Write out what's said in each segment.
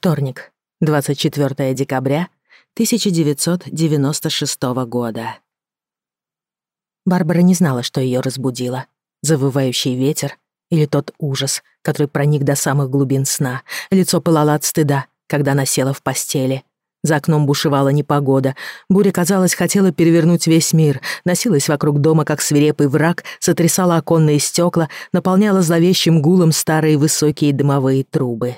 Вторник, 24 декабря 1996 года. Барбара не знала, что ее разбудило. Завывающий ветер или тот ужас, который проник до самых глубин сна. Лицо пылало от стыда, когда она села в постели. За окном бушевала непогода. Буря, казалось, хотела перевернуть весь мир, носилась вокруг дома, как свирепый враг, сотрясала оконные стекла, наполняла зловещим гулом старые высокие дымовые трубы.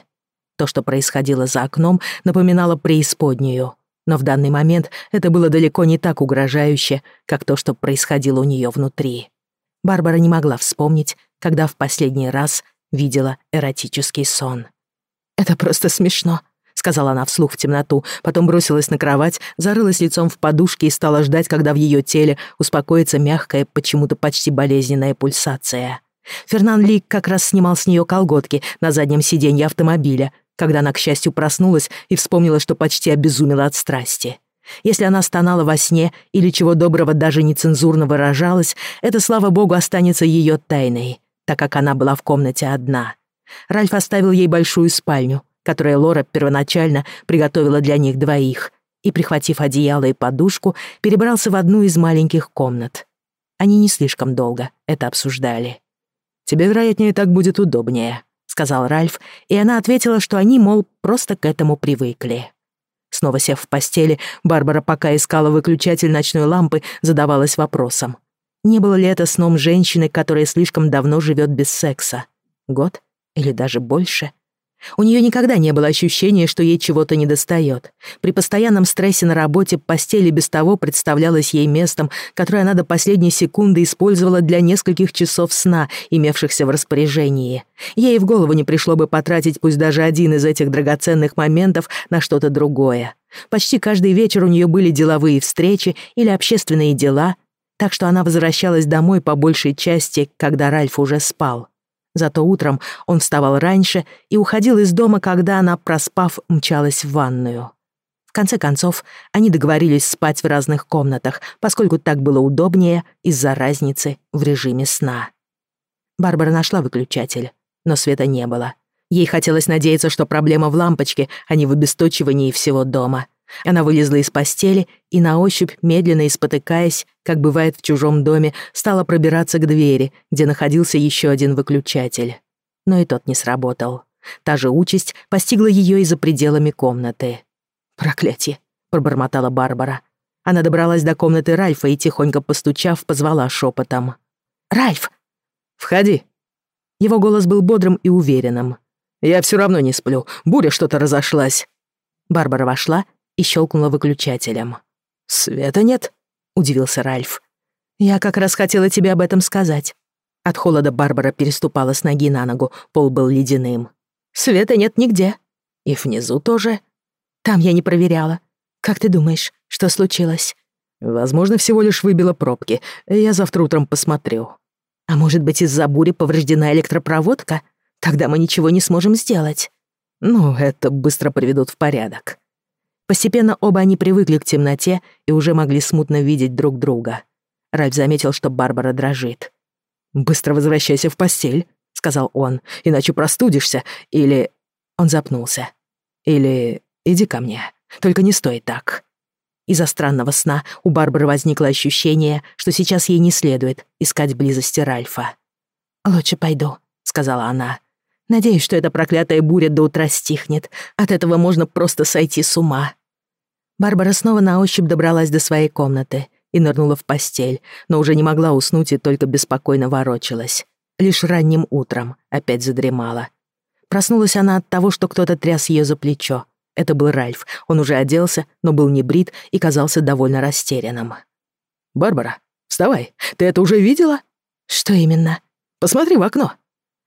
То, что происходило за окном, напоминало преисподнюю. Но в данный момент это было далеко не так угрожающе, как то, что происходило у нее внутри. Барбара не могла вспомнить, когда в последний раз видела эротический сон. «Это просто смешно», — сказала она вслух в темноту, потом бросилась на кровать, зарылась лицом в подушке и стала ждать, когда в ее теле успокоится мягкая, почему-то почти болезненная пульсация. Фернан Лик как раз снимал с нее колготки на заднем сиденье автомобиля, когда она, к счастью, проснулась и вспомнила, что почти обезумела от страсти. Если она стонала во сне или чего доброго даже нецензурно выражалась, это, слава богу, останется ее тайной, так как она была в комнате одна. Ральф оставил ей большую спальню, которую Лора первоначально приготовила для них двоих, и, прихватив одеяло и подушку, перебрался в одну из маленьких комнат. Они не слишком долго это обсуждали. «Тебе, вероятнее, так будет удобнее», сказал Ральф, и она ответила, что они, мол, просто к этому привыкли. Снова сев в постели, Барбара, пока искала выключатель ночной лампы, задавалась вопросом. Не было ли это сном женщины, которая слишком давно живет без секса? Год или даже больше? У нее никогда не было ощущения, что ей чего-то недостает. При постоянном стрессе на работе постель и без того представлялась ей местом, которое она до последней секунды использовала для нескольких часов сна, имевшихся в распоряжении. Ей в голову не пришло бы потратить пусть даже один из этих драгоценных моментов на что-то другое. Почти каждый вечер у нее были деловые встречи или общественные дела, так что она возвращалась домой по большей части, когда Ральф уже спал. Зато утром он вставал раньше и уходил из дома, когда она, проспав, мчалась в ванную. В конце концов, они договорились спать в разных комнатах, поскольку так было удобнее из-за разницы в режиме сна. Барбара нашла выключатель, но света не было. Ей хотелось надеяться, что проблема в лампочке, а не в обесточивании всего дома — она вылезла из постели и на ощупь, медленно и спотыкаясь, как бывает в чужом доме, стала пробираться к двери, где находился еще один выключатель. Но и тот не сработал. Та же участь постигла ее и за пределами комнаты. «Проклятие!» — пробормотала Барбара. Она добралась до комнаты Ральфа и, тихонько постучав, позвала шепотом. «Ральф!» «Входи!» Его голос был бодрым и уверенным. «Я все равно не сплю. Буря что-то разошлась». Барбара вошла и щелкнула выключателем. «Света нет?» — удивился Ральф. «Я как раз хотела тебе об этом сказать». От холода Барбара переступала с ноги на ногу, пол был ледяным. «Света нет нигде. И внизу тоже. Там я не проверяла. Как ты думаешь, что случилось?» «Возможно, всего лишь выбило пробки. Я завтра утром посмотрю». «А может быть, из-за бури повреждена электропроводка? Тогда мы ничего не сможем сделать». «Ну, это быстро приведут в порядок». Постепенно оба они привыкли к темноте и уже могли смутно видеть друг друга. Ральф заметил, что Барбара дрожит. «Быстро возвращайся в постель», — сказал он, — «иначе простудишься, или...» Он запнулся. «Или... иди ко мне. Только не стой так». Из-за странного сна у Барбары возникло ощущение, что сейчас ей не следует искать близости Ральфа. «Лучше пойду», — сказала она. Надеюсь, что эта проклятая буря до утра стихнет. От этого можно просто сойти с ума. Барбара снова на ощупь добралась до своей комнаты и нырнула в постель, но уже не могла уснуть и только беспокойно ворочалась. Лишь ранним утром опять задремала. Проснулась она от того, что кто-то тряс ее за плечо. Это был Ральф. Он уже оделся, но был не брит и казался довольно растерянным. «Барбара, вставай. Ты это уже видела?» «Что именно?» «Посмотри в окно.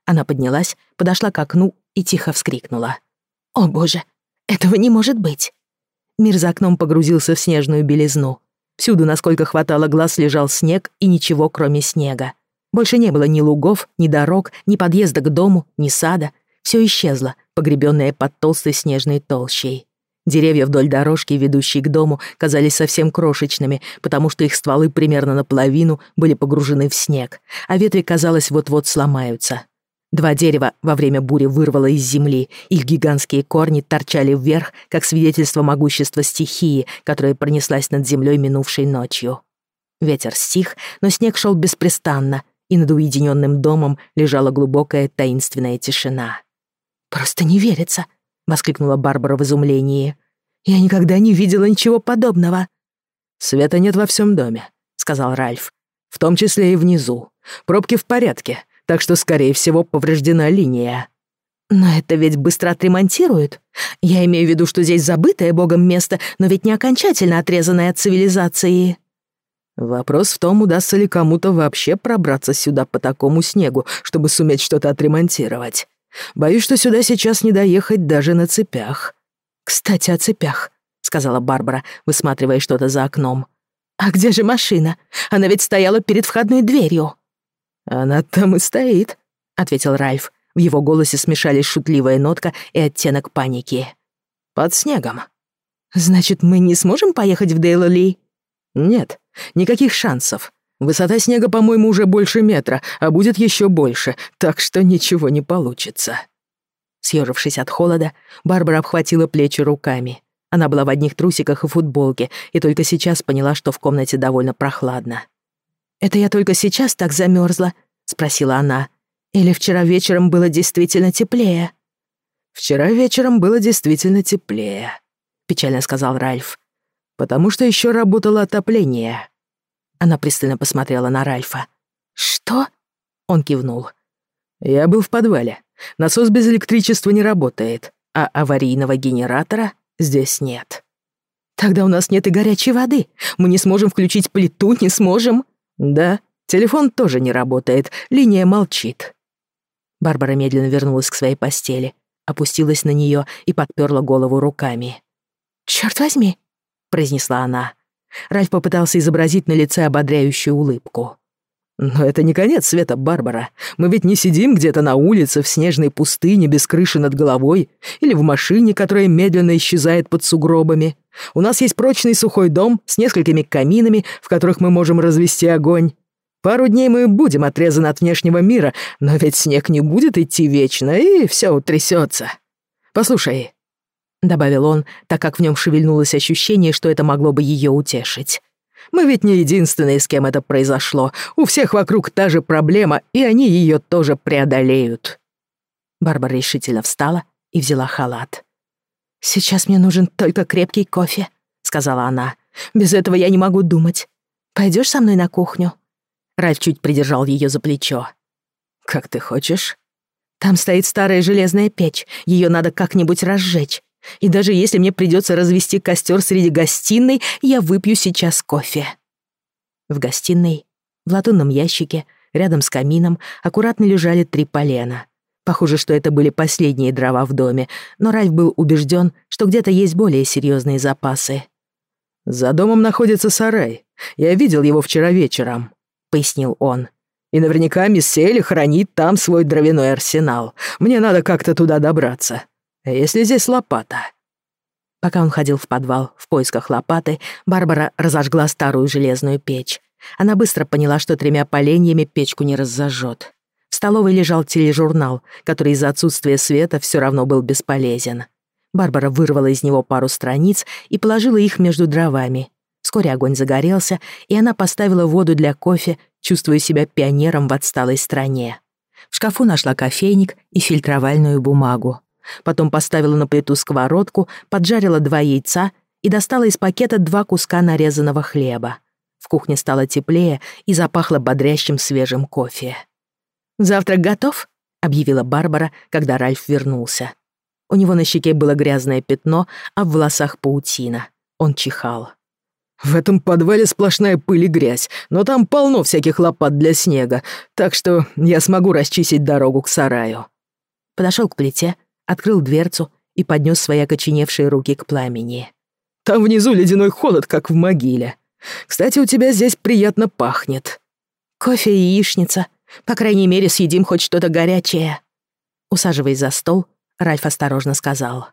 Она поднялась, подошла к окну и тихо вскрикнула. «О боже, этого не может быть!» Мир за окном погрузился в снежную белизну. Всюду, насколько хватало глаз, лежал снег и ничего, кроме снега. Больше не было ни лугов, ни дорог, ни подъезда к дому, ни сада. Все исчезло, погребенное под толстой снежной толщей. Деревья вдоль дорожки, ведущей к дому, казались совсем крошечными, потому что их стволы примерно наполовину были погружены в снег, а ветви, казалось, вот-вот сломаются. Два дерева во время бури вырвало из земли, их гигантские корни торчали вверх, как свидетельство могущества стихии, которая пронеслась над землей минувшей ночью. Ветер стих, но снег шел беспрестанно, и над уединенным домом лежала глубокая таинственная тишина. «Просто не верится!» — воскликнула Барбара в изумлении. «Я никогда не видела ничего подобного!» «Света нет во всем доме», — сказал Ральф. «В том числе и внизу. Пробки в порядке, так что, скорее всего, повреждена линия. Но это ведь быстро отремонтируют. Я имею в виду, что здесь забытое богом место, но ведь не окончательно отрезанное от цивилизации. Вопрос в том, удастся ли кому-то вообще пробраться сюда по такому снегу, чтобы суметь что-то отремонтировать. Боюсь, что сюда сейчас не доехать даже на цепях. Кстати, о цепях, сказала Барбара, высматривая что-то за окном. А где же машина? Она ведь стояла перед входной дверью. «Она там и стоит», — ответил Ральф. В его голосе смешались шутливая нотка и оттенок паники. «Под снегом». «Значит, мы не сможем поехать в Дейл-Ли?» «Нет, никаких шансов. Высота снега, по-моему, уже больше метра, а будет еще больше, так что ничего не получится». Съежившись от холода, Барбара обхватила плечи руками. Она была в одних трусиках и футболке, и только сейчас поняла, что в комнате довольно прохладно. Это я только сейчас так замерзла?» — спросила она. «Или вчера вечером было действительно теплее?» «Вчера вечером было действительно теплее», — печально сказал Ральф. «Потому что еще работало отопление». Она пристально посмотрела на Ральфа. «Что?» — он кивнул. «Я был в подвале. Насос без электричества не работает, а аварийного генератора здесь нет». «Тогда у нас нет и горячей воды. Мы не сможем включить плиту, не сможем», «Да, телефон тоже не работает, линия молчит». Барбара медленно вернулась к своей постели, опустилась на нее и подперла голову руками. «Чёрт возьми!» — произнесла она. Ральф попытался изобразить на лице ободряющую улыбку. «Но это не конец света, Барбара. Мы ведь не сидим где-то на улице, в снежной пустыне, без крыши над головой, или в машине, которая медленно исчезает под сугробами. У нас есть прочный сухой дом с несколькими каминами, в которых мы можем развести огонь. Пару дней мы будем отрезаны от внешнего мира, но ведь снег не будет идти вечно, и все утрясется. Послушай, — добавил он, так как в нем шевельнулось ощущение, что это могло бы ее утешить. «Мы ведь не единственные, с кем это произошло. У всех вокруг та же проблема, и они ее тоже преодолеют». Барбара решительно встала и взяла халат. «Сейчас мне нужен только крепкий кофе», — сказала она. «Без этого я не могу думать. Пойдёшь со мной на кухню?» Ральф чуть придержал её за плечо. «Как ты хочешь?» «Там стоит старая железная печь. Её надо как-нибудь разжечь. И даже если мне придётся развести костёр среди гостиной, я выпью сейчас кофе». В гостиной, в латунном ящике, рядом с камином, аккуратно лежали три полена. Похоже, что это были последние дрова в доме, но Ральф был убежден, что где-то есть более серьезные запасы. «За домом находится сарай. Я видел его вчера вечером», — пояснил он. «И наверняка мисс Сейли хранит там свой дровяной арсенал. Мне надо как-то туда добраться. Если здесь лопата?» Пока он ходил в подвал в поисках лопаты, Барбара разожгла старую железную печь. Она быстро поняла, что тремя поленьями печку не разожжет. В столовой лежал тележурнал, который из-за отсутствия света все равно был бесполезен. Барбара вырвала из него пару страниц и положила их между дровами. Вскоре огонь загорелся, и она поставила воду для кофе, чувствуя себя пионером в отсталой стране. В шкафу нашла кофейник и фильтровальную бумагу. Потом поставила на плиту сковородку, поджарила два яйца и достала из пакета два куска нарезанного хлеба. В кухне стало теплее и запахло бодрящим свежим кофе. «Завтрак готов?» — объявила Барбара, когда Ральф вернулся. У него на щеке было грязное пятно, а в волосах паутина. Он чихал. «В этом подвале сплошная пыль и грязь, но там полно всяких лопат для снега, так что я смогу расчистить дорогу к сараю». Подошел к плите, открыл дверцу и поднес свои окоченевшие руки к пламени. «Там внизу ледяной холод, как в могиле. Кстати, у тебя здесь приятно пахнет». «Кофе и яичница», по крайней мере, съедим хоть что-то горячее». Усаживаясь за стол, Ральф осторожно сказал.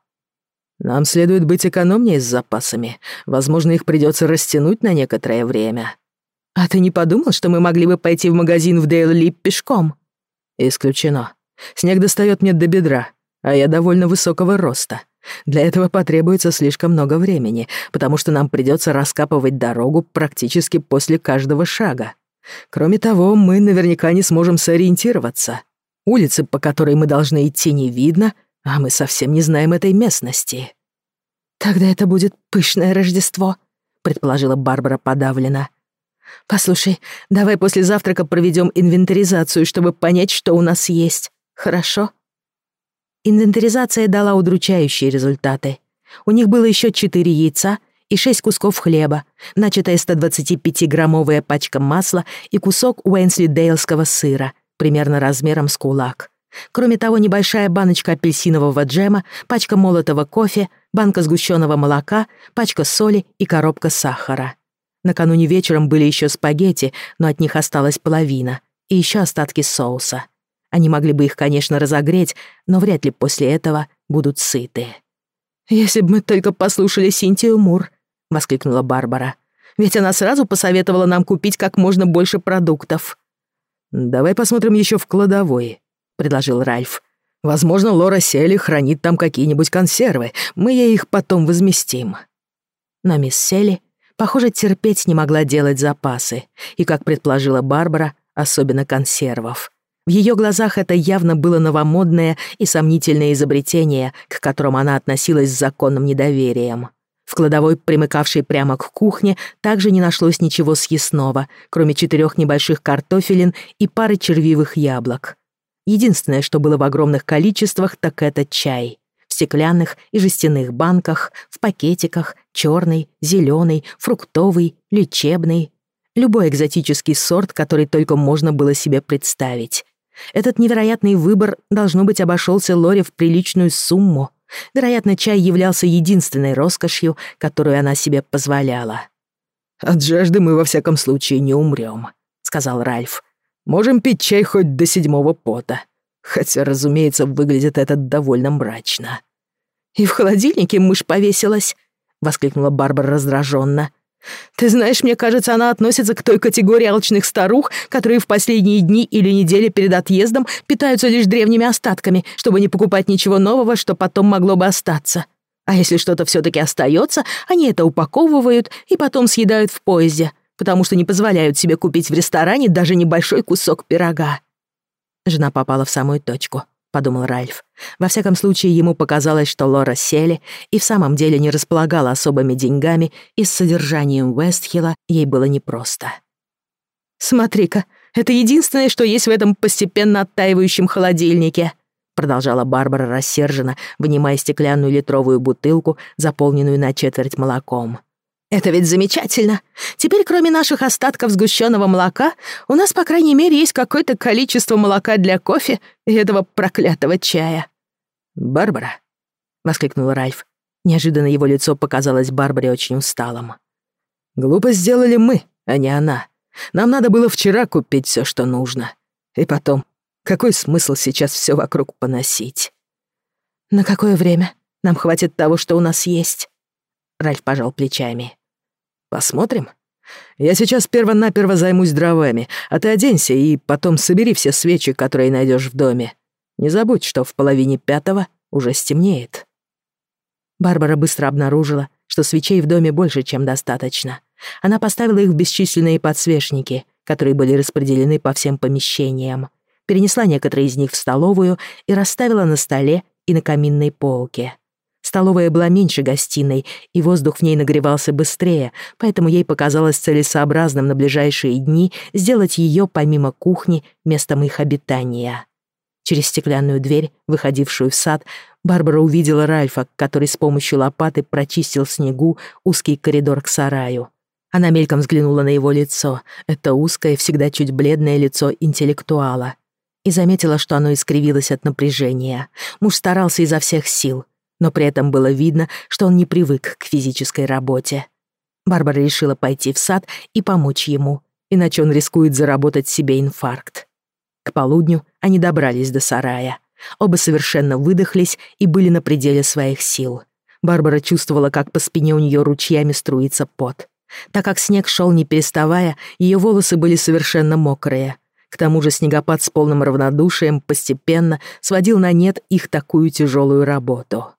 «Нам следует быть экономнее с запасами. Возможно, их придется растянуть на некоторое время». «А ты не подумал, что мы могли бы пойти в магазин в Дейл-Лип пешком?» «Исключено. Снег достает мне до бедра, а я довольно высокого роста. Для этого потребуется слишком много времени, потому что нам придется раскапывать дорогу практически после каждого шага. Кроме того, мы наверняка не сможем сориентироваться. Улицы, по которой мы должны идти, не видно, а мы совсем не знаем этой местности». «Тогда это будет пышное Рождество», — предположила Барбара подавлена. «Послушай, давай после завтрака проведем инвентаризацию, чтобы понять, что у нас есть. Хорошо?» Инвентаризация дала удручающие результаты. У них было еще четыре яйца — и шесть кусков хлеба, начатая 125-граммовая пачка масла и кусок Уэнсли-Дейлского сыра, примерно размером с кулак. Кроме того, небольшая баночка апельсинового джема, пачка молотого кофе, банка сгущенного молока, пачка соли и коробка сахара. Накануне вечером были еще спагетти, но от них осталась половина, и еще остатки соуса. Они могли бы их, конечно, разогреть, но вряд ли после этого будут сыты. «Если бы мы только послушали Синтию Мур», воскликнула Барбара. «Ведь она сразу посоветовала нам купить как можно больше продуктов». «Давай посмотрим еще в кладовой», — предложил Ральф. «Возможно, Лора Селли хранит там какие-нибудь консервы. Мы ей их потом возместим». Но мисс Селли, похоже, терпеть не могла делать запасы, и, как предположила Барбара, особенно консервов. В ее глазах это явно было новомодное и сомнительное изобретение, к которому она относилась с законным недоверием. В кладовой, примыкавшей прямо к кухне, также не нашлось ничего съестного, кроме четырех небольших картофелин и пары червивых яблок. Единственное, что было в огромных количествах, так это чай. В стеклянных и жестяных банках, в пакетиках, черный, зеленый, фруктовый, лечебный. Любой экзотический сорт, который только можно было себе представить. Этот невероятный выбор, должно быть, обошелся Лоре в приличную сумму — Вероятно, чай являлся единственной роскошью, которую она себе позволяла. «От жажды мы во всяком случае не умрем», — сказал Ральф. «Можем пить чай хоть до седьмого пота. Хотя, разумеется, выглядит это довольно мрачно». «И в холодильнике мышь повесилась», — воскликнула Барбара раздраженно. Ты знаешь, мне кажется, она относится к той категории алчных старух, которые в последние дни или недели перед отъездом питаются лишь древними остатками, чтобы не покупать ничего нового, что потом могло бы остаться. А если что-то все-таки остается, они это упаковывают и потом съедают в поезде, потому что не позволяют себе купить в ресторане даже небольшой кусок пирога. Жена попала в самую точку подумал Ральф. Во всяком случае, ему показалось, что Лора Сели и в самом деле не располагала особыми деньгами, и с содержанием Вестхилла ей было непросто. «Смотри-ка, это единственное, что есть в этом постепенно оттаивающем холодильнике», продолжала Барбара рассерженно, вынимая стеклянную литровую бутылку, заполненную на четверть молоком. Это ведь замечательно. Теперь, кроме наших остатков сгущенного молока, у нас, по крайней мере, есть какое-то количество молока для кофе и этого проклятого чая. «Барбара», — воскликнул Ральф. Неожиданно его лицо показалось Барбаре очень усталым. «Глупо сделали мы, а не она. Нам надо было вчера купить все, что нужно. И потом, какой смысл сейчас все вокруг поносить?» «На какое время? Нам хватит того, что у нас есть». Ральф пожал плечами. Посмотрим. Я сейчас перво-наперво займусь дровами, а ты оденься и потом собери все свечи, которые найдешь в доме. Не забудь, что в половине пятого уже стемнеет». Барбара быстро обнаружила, что свечей в доме больше, чем достаточно. Она поставила их в бесчисленные подсвечники, которые были распределены по всем помещениям, перенесла некоторые из них в столовую и расставила на столе и на каминной полке. Столовая была меньше гостиной, и воздух в ней нагревался быстрее, поэтому ей показалось целесообразным на ближайшие дни сделать ее, помимо кухни, местом их обитания. Через стеклянную дверь, выходившую в сад, Барбара увидела Ральфа, который с помощью лопаты прочистил снегу узкий коридор к сараю. Она мельком взглянула на его лицо, это узкое, всегда чуть бледное лицо интеллектуала, и заметила, что оно искривилось от напряжения. Муж старался изо всех сил — но при этом было видно, что он не привык к физической работе. Барбара решила пойти в сад и помочь ему, иначе он рискует заработать себе инфаркт. К полудню они добрались до сарая. Оба совершенно выдохлись и были на пределе своих сил. Барбара чувствовала, как по спине у нее ручьями струится пот. Так как снег шел не переставая, ее волосы были совершенно мокрые. К тому же снегопад с полным равнодушием постепенно сводил на нет их такую тяжелую работу.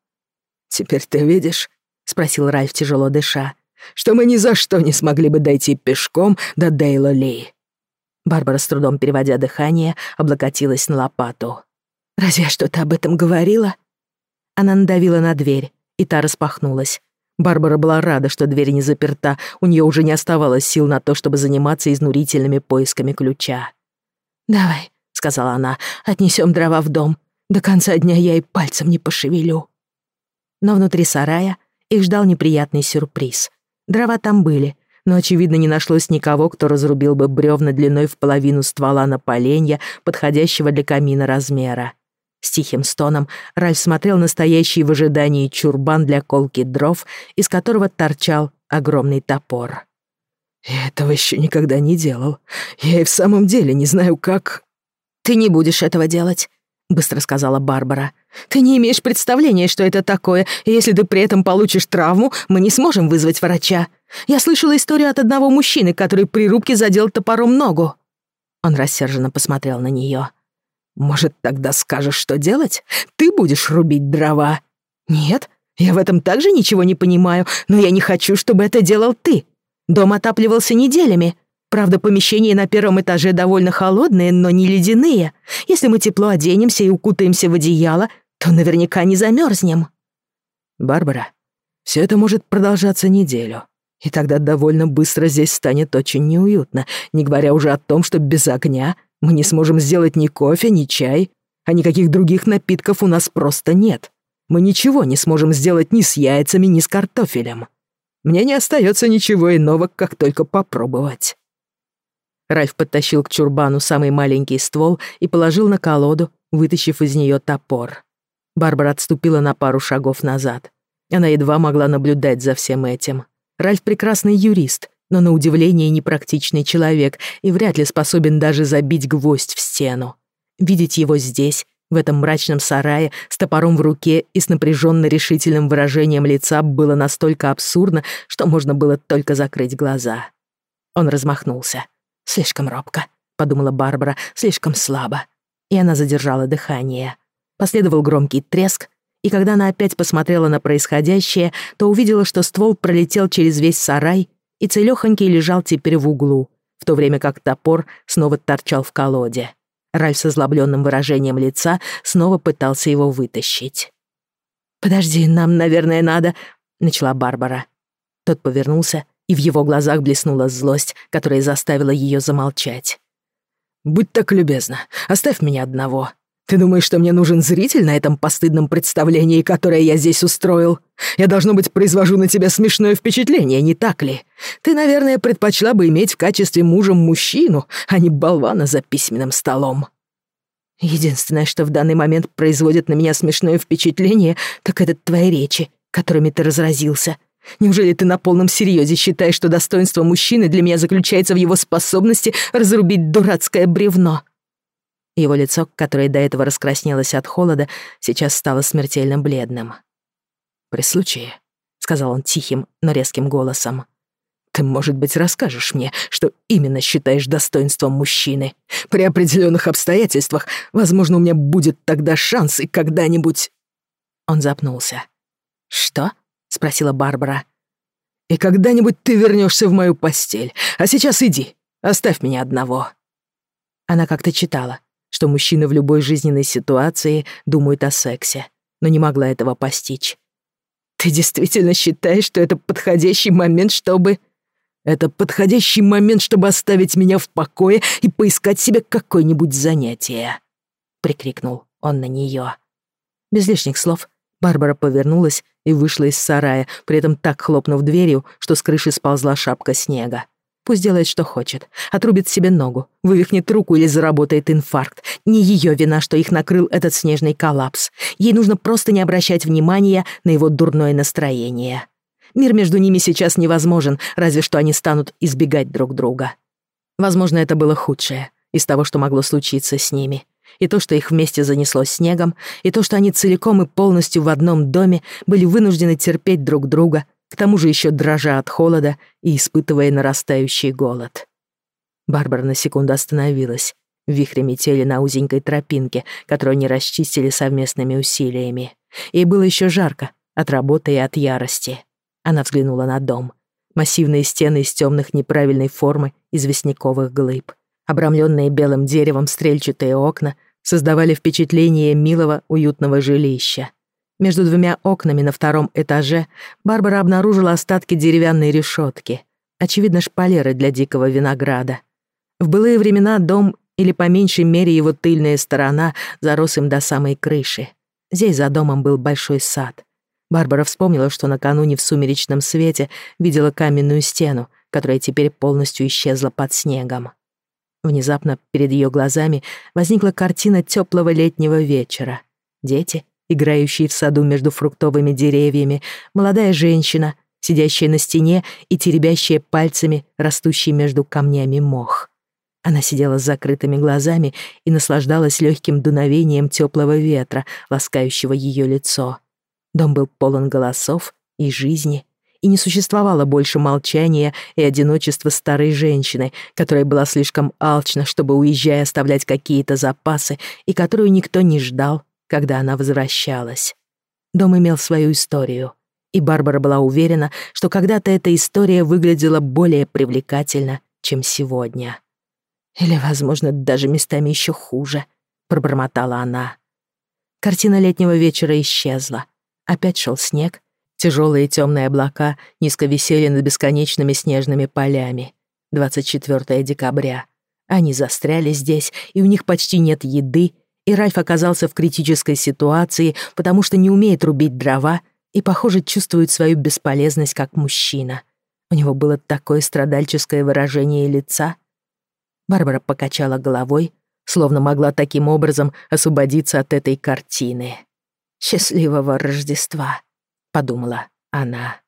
«Теперь ты видишь?» — спросил Ральф, тяжело дыша. «Что мы ни за что не смогли бы дойти пешком до Дейла Ли». Барбара, с трудом переводя дыхание, облокотилась на лопату. «Разве я что-то об этом говорила?» Она надавила на дверь, и та распахнулась. Барбара была рада, что дверь не заперта, у нее уже не оставалось сил на то, чтобы заниматься изнурительными поисками ключа. «Давай», — сказала она, — «отнесем дрова в дом. До конца дня я и пальцем не пошевелю». Но внутри сарая их ждал неприятный сюрприз. Дрова там были, но, очевидно, не нашлось никого, кто разрубил бы бревна длиной в половину ствола на поленья, подходящего для камина размера. С тихим стоном Ральф смотрел на стоящий в ожидании чурбан для колки дров, из которого торчал огромный топор. «Я этого еще никогда не делал. Я и в самом деле не знаю, как...» «Ты не будешь этого делать», — быстро сказала Барбара. Ты не имеешь представления, что это такое, и если ты при этом получишь травму, мы не сможем вызвать врача. Я слышала историю от одного мужчины, который при рубке задел топором ногу». Он рассерженно посмотрел на нее. «Может, тогда скажешь, что делать? Ты будешь рубить дрова?» «Нет, я в этом также ничего не понимаю, но я не хочу, чтобы это делал ты. Дом отапливался неделями. Правда, помещения на первом этаже довольно холодные, но не ледяные. Если мы тепло оденемся и укутаемся в одеяло, то наверняка не замерзнем. Барбара, все это может продолжаться неделю, и тогда довольно быстро здесь станет очень неуютно, не говоря уже о том, что без огня мы не сможем сделать ни кофе, ни чай, а никаких других напитков у нас просто нет. Мы ничего не сможем сделать ни с яйцами, ни с картофелем. Мне не остается ничего иного, как только попробовать». Райф подтащил к чурбану самый маленький ствол и положил на колоду, вытащив из нее топор. Барбара отступила на пару шагов назад. Она едва могла наблюдать за всем этим. Ральф прекрасный юрист, но на удивление непрактичный человек и вряд ли способен даже забить гвоздь в стену. Видеть его здесь, в этом мрачном сарае, с топором в руке и с напряженно решительным выражением лица было настолько абсурдно, что можно было только закрыть глаза. Он размахнулся. «Слишком робко», — подумала Барбара, — «слишком слабо». И она задержала дыхание. Последовал громкий треск, и когда она опять посмотрела на происходящее, то увидела, что ствол пролетел через весь сарай и целёхонький лежал теперь в углу, в то время как топор снова торчал в колоде. Ральф с озлобленным выражением лица снова пытался его вытащить. «Подожди, нам, наверное, надо...» — начала Барбара. Тот повернулся, и в его глазах блеснула злость, которая заставила ее замолчать. «Будь так любезна, оставь меня одного», ты думаешь, что мне нужен зритель на этом постыдном представлении, которое я здесь устроил? Я, должно быть, произвожу на тебя смешное впечатление, не так ли? Ты, наверное, предпочла бы иметь в качестве мужа мужчину, а не болвана за письменным столом. Единственное, что в данный момент производит на меня смешное впечатление, так это твои речи, которыми ты разразился. Неужели ты на полном серьезе считаешь, что достоинство мужчины для меня заключается в его способности разрубить дурацкое бревно?» Его лицо, которое до этого раскраснелось от холода, сейчас стало смертельно бледным. «При случае», — сказал он тихим, но резким голосом, «ты, может быть, расскажешь мне, что именно считаешь достоинством мужчины. При определенных обстоятельствах, возможно, у меня будет тогда шанс и когда-нибудь...» Он запнулся. «Что?» — спросила Барбара. «И когда-нибудь ты вернешься в мою постель. А сейчас иди, оставь меня одного». Она как-то читала, что мужчины в любой жизненной ситуации думают о сексе, но не могла этого постичь. «Ты действительно считаешь, что это подходящий момент, чтобы...» «Это подходящий момент, чтобы оставить меня в покое и поискать себе какое-нибудь занятие», — прикрикнул он на нее. Без лишних слов Барбара повернулась и вышла из сарая, при этом так хлопнув дверью, что с крыши сползла шапка снега. Пусть делает, что хочет. Отрубит себе ногу, вывихнет руку или заработает инфаркт. Не ее вина, что их накрыл этот снежный коллапс. Ей нужно просто не обращать внимания на его дурное настроение. Мир между ними сейчас невозможен, разве что они станут избегать друг друга. Возможно, это было худшее из того, что могло случиться с ними. И то, что их вместе занесло снегом, и то, что они целиком и полностью в одном доме были вынуждены терпеть друг друга к тому же еще дрожа от холода и испытывая нарастающий голод. Барбара на секунду остановилась, в вихре метели на узенькой тропинке, которую они расчистили совместными усилиями. Ей было еще жарко, от работы и от ярости. Она взглянула на дом. Массивные стены из темных неправильной формы известняковых глыб. Обрамленные белым деревом стрельчатые окна создавали впечатление милого, уютного жилища. Между двумя окнами на втором этаже Барбара обнаружила остатки деревянной решетки, очевидно, шпалеры для дикого винограда. В былые времена дом или по меньшей мере его тыльная сторона зарос им до самой крыши. Здесь за домом был большой сад. Барбара вспомнила, что накануне в сумеречном свете видела каменную стену, которая теперь полностью исчезла под снегом. Внезапно перед ее глазами возникла картина теплого летнего вечера. Дети играющей в саду между фруктовыми деревьями, молодая женщина, сидящая на стене и теребящая пальцами растущий между камнями мох. Она сидела с закрытыми глазами и наслаждалась легким дуновением теплого ветра, ласкающего ее лицо. Дом был полон голосов и жизни, и не существовало больше молчания и одиночества старой женщины, которая была слишком алчна, чтобы, уезжая, оставлять какие-то запасы, и которую никто не ждал когда она возвращалась. Дом имел свою историю, и Барбара была уверена, что когда-то эта история выглядела более привлекательно, чем сегодня. Или, возможно, даже местами еще хуже, пробормотала она. Картина летнего вечера исчезла. Опять шел снег, тяжелые темные облака низко висели над бесконечными снежными полями. 24 декабря. Они застряли здесь, и у них почти нет еды и Ральф оказался в критической ситуации, потому что не умеет рубить дрова и, похоже, чувствует свою бесполезность как мужчина. У него было такое страдальческое выражение лица. Барбара покачала головой, словно могла таким образом освободиться от этой картины. «Счастливого Рождества», — подумала она.